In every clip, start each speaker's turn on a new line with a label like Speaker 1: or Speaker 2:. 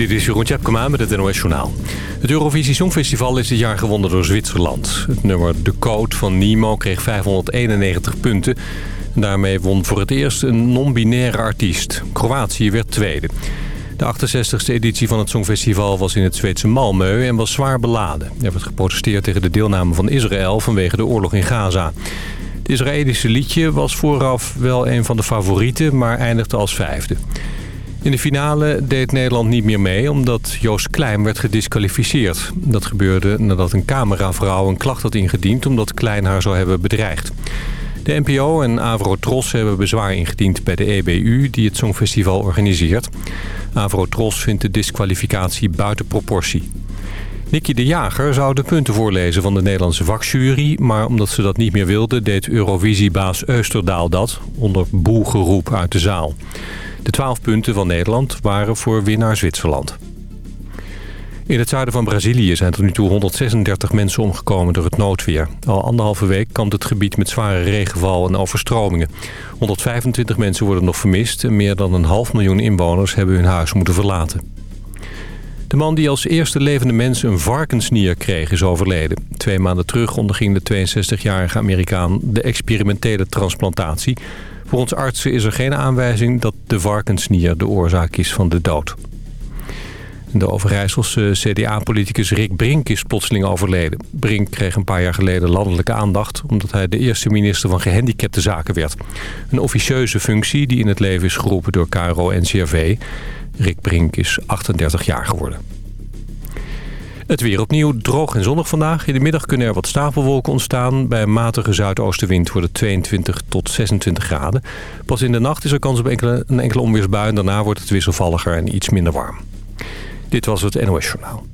Speaker 1: Dit is Jeroen Tjepkema met het NOS Journaal. Het Eurovisie Songfestival is dit jaar gewonnen door Zwitserland. Het nummer De Code van Nemo kreeg 591 punten. Daarmee won voor het eerst een non-binaire artiest. Kroatië werd tweede. De 68e editie van het Songfestival was in het Zweedse Malmö en was zwaar beladen. Er werd geprotesteerd tegen de deelname van Israël vanwege de oorlog in Gaza. Het Israëlische liedje was vooraf wel een van de favorieten, maar eindigde als vijfde. In de finale deed Nederland niet meer mee omdat Joost Klein werd gedisqualificeerd. Dat gebeurde nadat een cameravrouw een klacht had ingediend omdat Klein haar zou hebben bedreigd. De NPO en Avro-Tros hebben bezwaar ingediend bij de EBU die het Songfestival organiseert. Avro-Tros vindt de disqualificatie buiten proportie. Nicky de Jager zou de punten voorlezen van de Nederlandse vakjury... maar omdat ze dat niet meer wilde, deed Eurovisiebaas Eusterdaal dat... onder boegeroep uit de zaal. De 12 punten van Nederland waren voor winnaar Zwitserland. In het zuiden van Brazilië zijn tot nu toe 136 mensen omgekomen door het noodweer. Al anderhalve week kampt het gebied met zware regenval en overstromingen. 125 mensen worden nog vermist en meer dan een half miljoen inwoners hebben hun huis moeten verlaten. De man die als eerste levende mens een varkensnier kreeg is overleden. Twee maanden terug onderging de 62-jarige Amerikaan de experimentele transplantatie. Volgens artsen is er geen aanwijzing dat de varkensnier de oorzaak is van de dood. De Overijsselse CDA-politicus Rick Brink is plotseling overleden. Brink kreeg een paar jaar geleden landelijke aandacht... omdat hij de eerste minister van gehandicapte zaken werd. Een officieuze functie die in het leven is geroepen door KRO-NCRV. Rick Brink is 38 jaar geworden. Het weer opnieuw droog en zonnig vandaag. In de middag kunnen er wat stapelwolken ontstaan. Bij een matige zuidoostenwind wordt het 22 tot 26 graden. Pas in de nacht is er kans op enkele, een enkele onweersbui... en daarna wordt het wisselvalliger en iets minder warm. Dit was het NOS Journaal.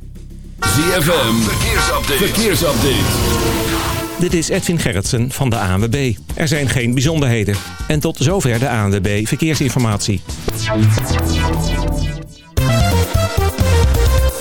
Speaker 2: ZFM, verkeersupdate. verkeersupdate.
Speaker 3: Dit is Edwin Gerritsen van de ANWB. Er zijn geen bijzonderheden. En tot zover de ANWB Verkeersinformatie.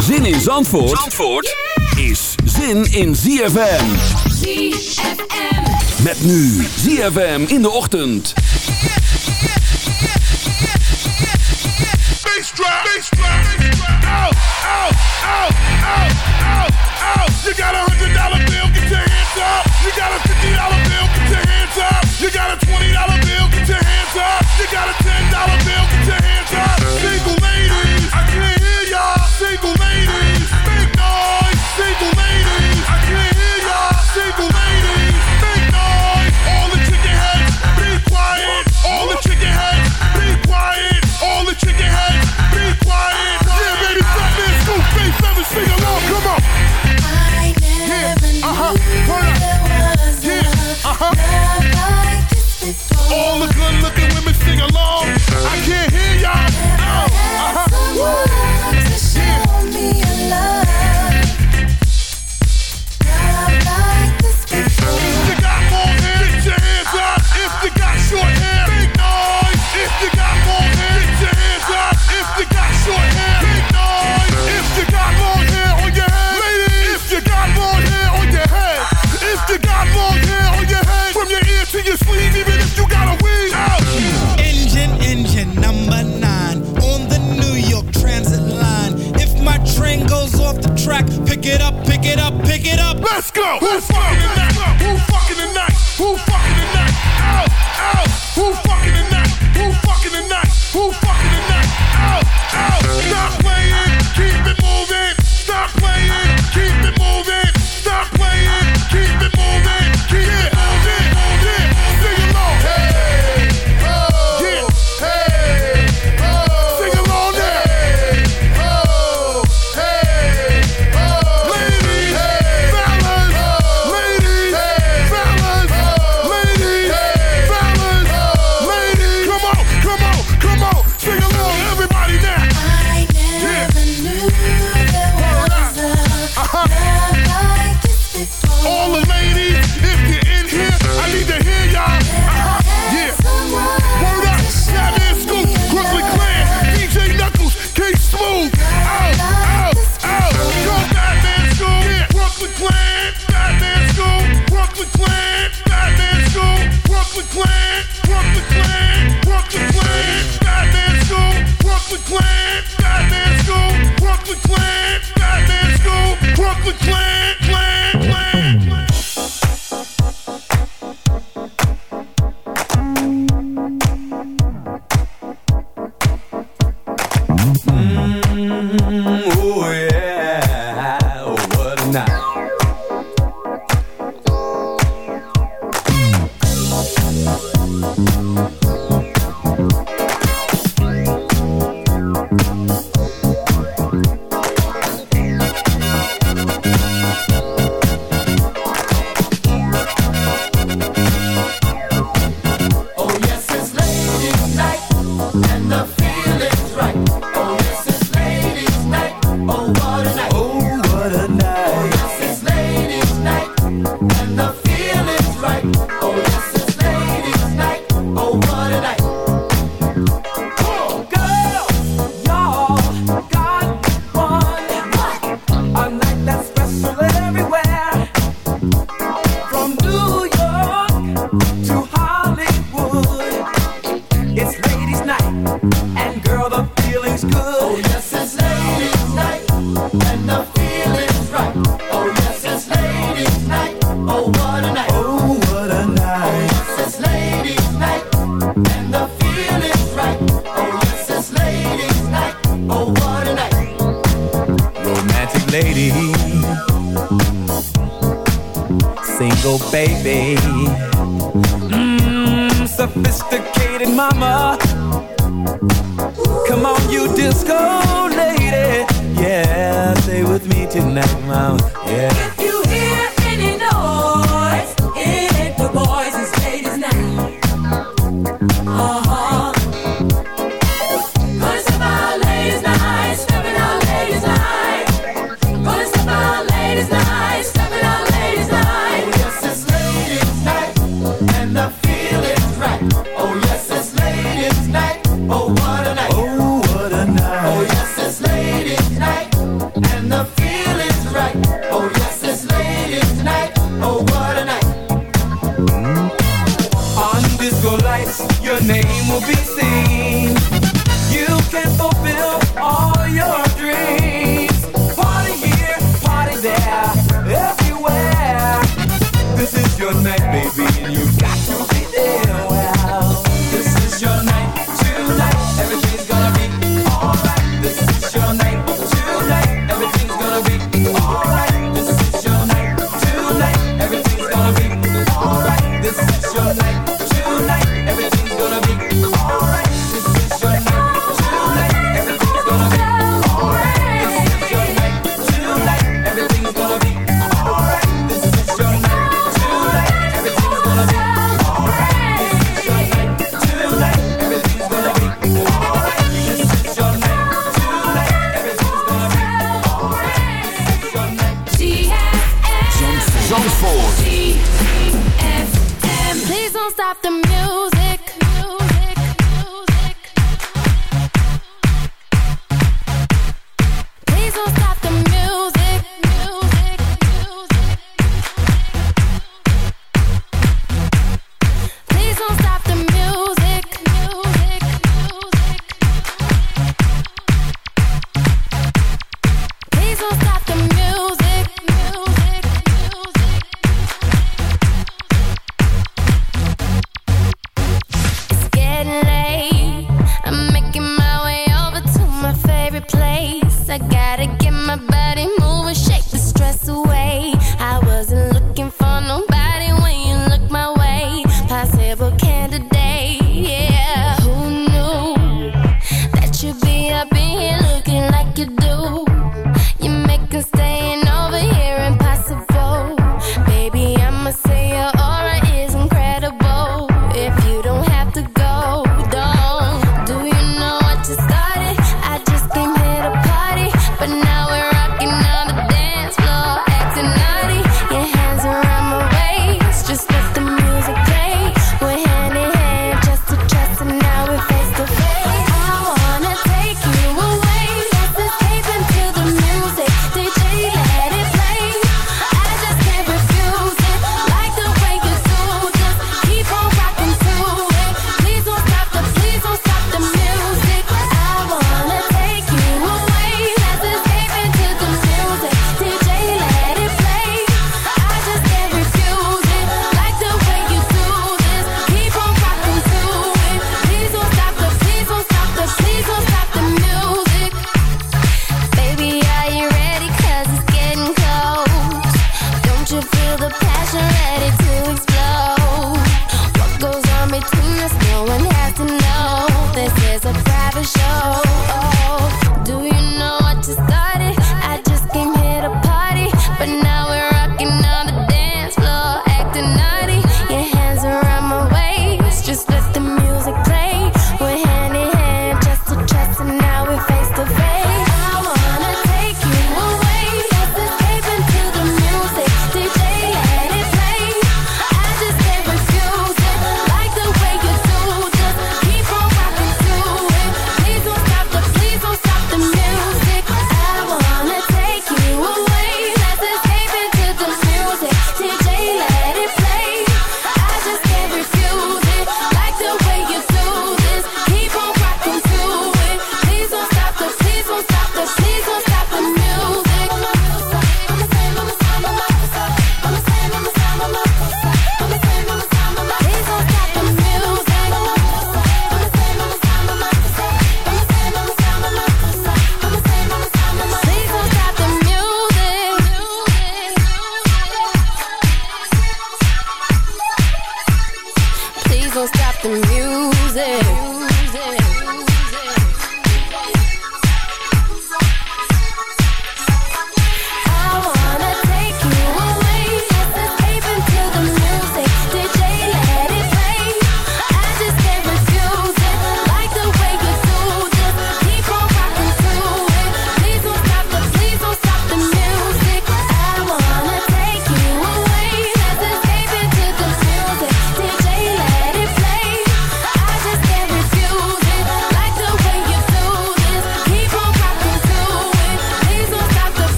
Speaker 2: Zin in Zandvoort, Zandvoort is zin in ZFM.
Speaker 4: ZFM.
Speaker 2: Met nu ZFM in de ochtend.
Speaker 5: Bass drop, bass drop, out, out, out, out, out, out. You got a hundred dollar bill, get your hands up. You got a fifty dollar bill, get your hands up. You got a twenty dollar bill, get your hands up. You got a ten dollar bill, get your hands up. Single ladies, I can't. Single ladies,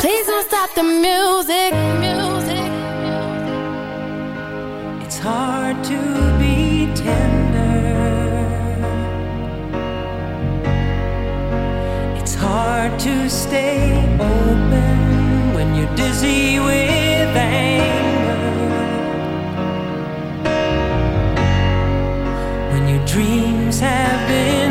Speaker 6: Please don't stop the music. music. It's
Speaker 7: hard to be tender. It's hard to stay open when you're dizzy with anger. When your dreams have been.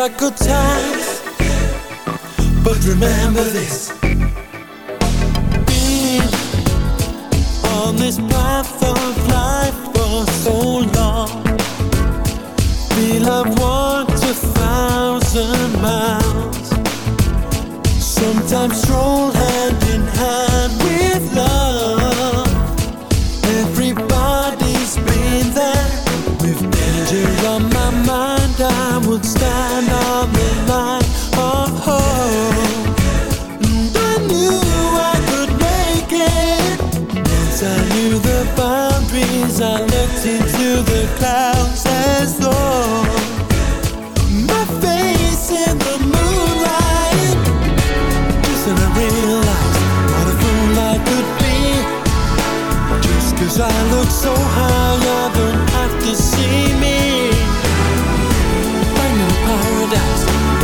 Speaker 8: about good times. But remember this.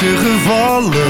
Speaker 9: gevallen.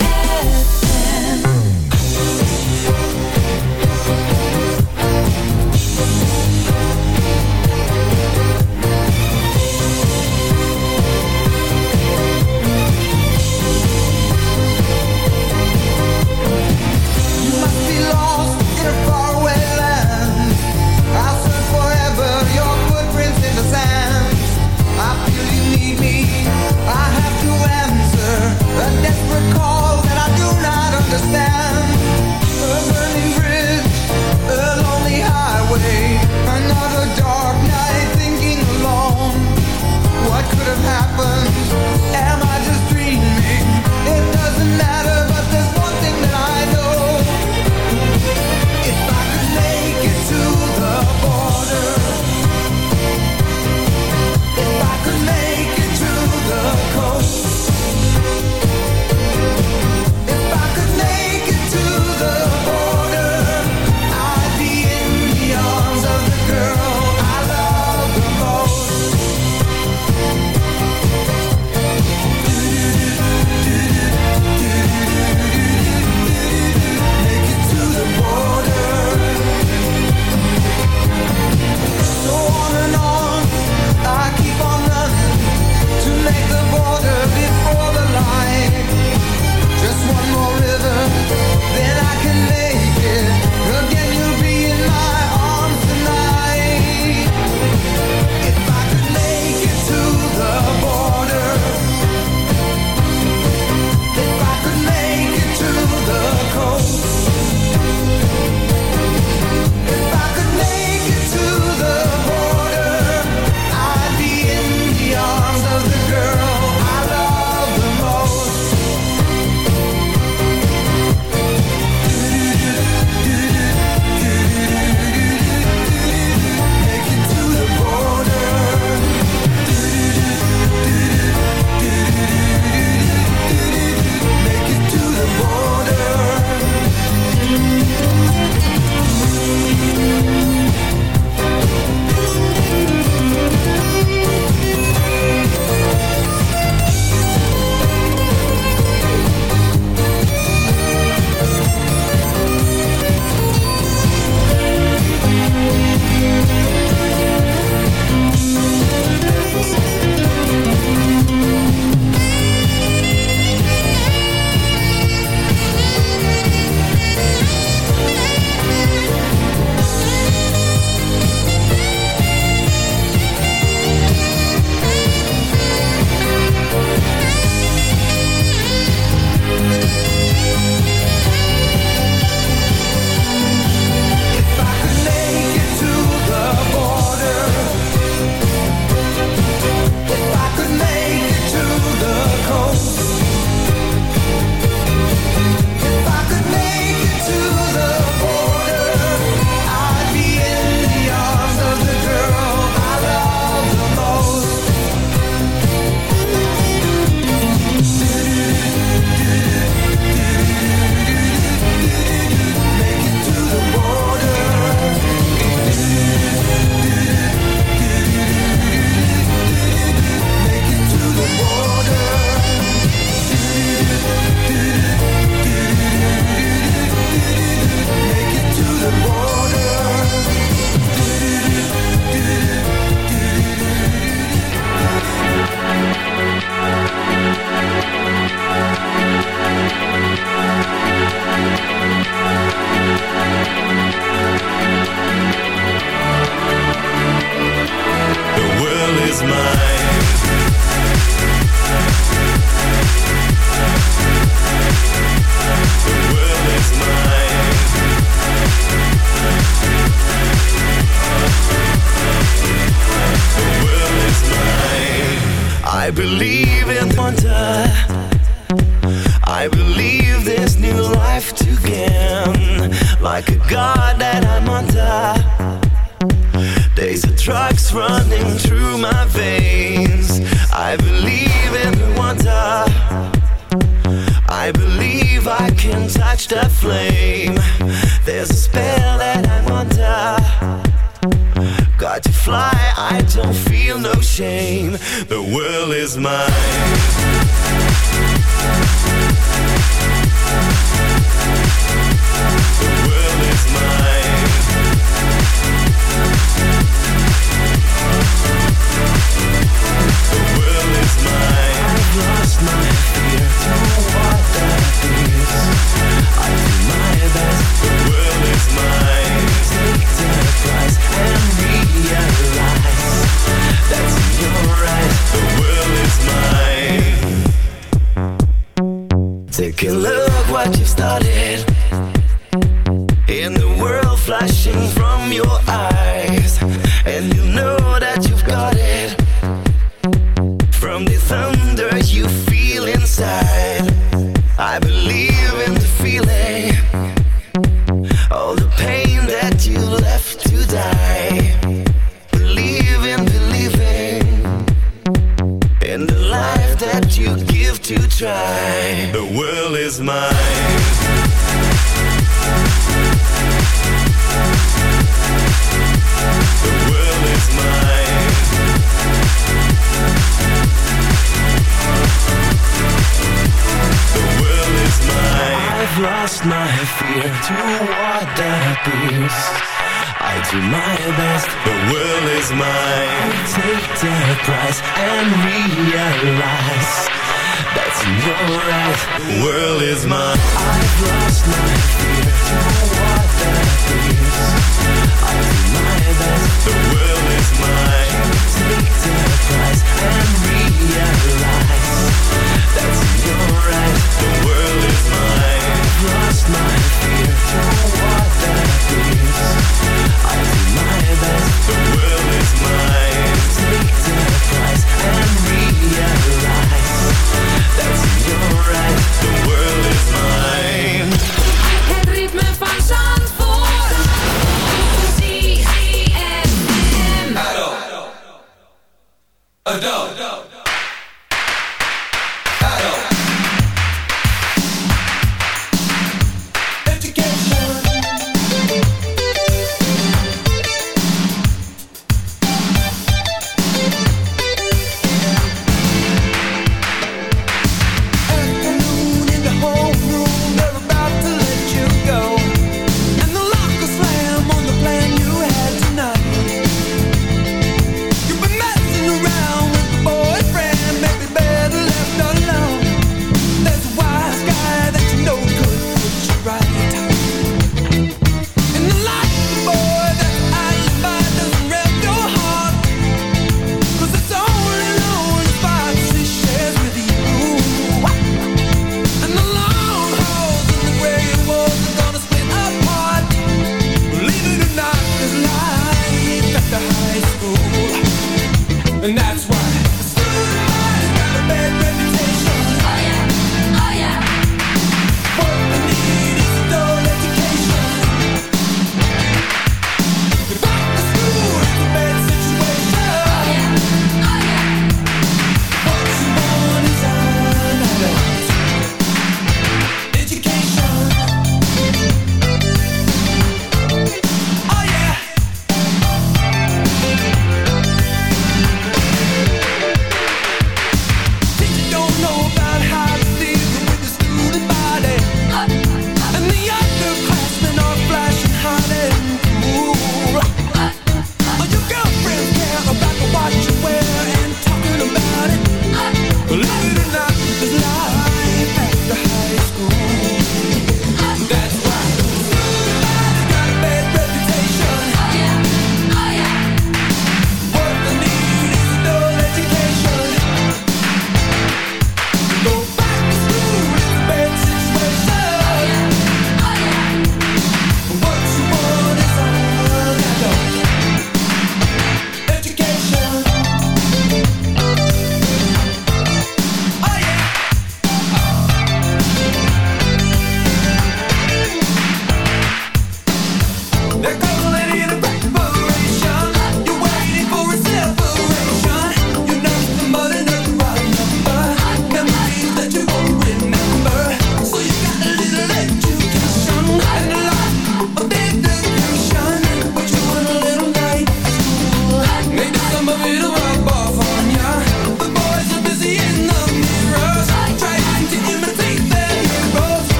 Speaker 8: shame. The world is mine.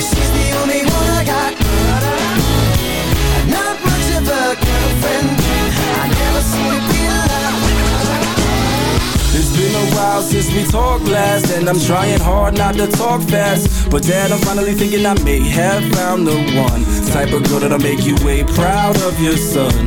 Speaker 8: She's the only one I got. Not much of a girlfriend. I never seem to a.
Speaker 10: It's been a while since we talked last And I'm trying hard not to talk fast But dad, I'm finally thinking I may have found the one Type of girl that'll make you way proud of your son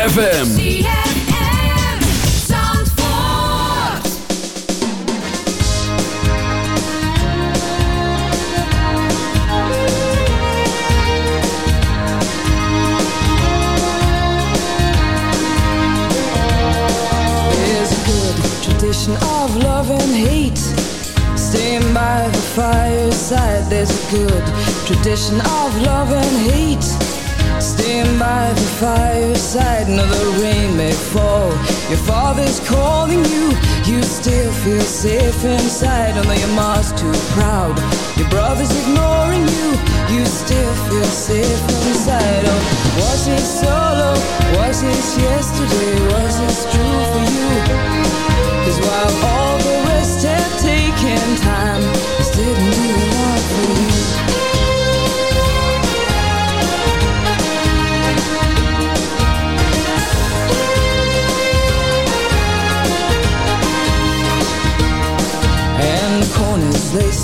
Speaker 2: ZFM.
Speaker 11: Of love and hate. Staying by the fireside. There's a good tradition of love and hate. Staying by the fireside. No, the rain may fall. Your father's calling you. You still feel safe inside. Although your mom's too proud. Your brother's ignoring you. You still feel safe inside. Oh, was it solo? Was it yesterday? Was this true for you? Cause while all the rest have taken time, this didn't do a lot for you.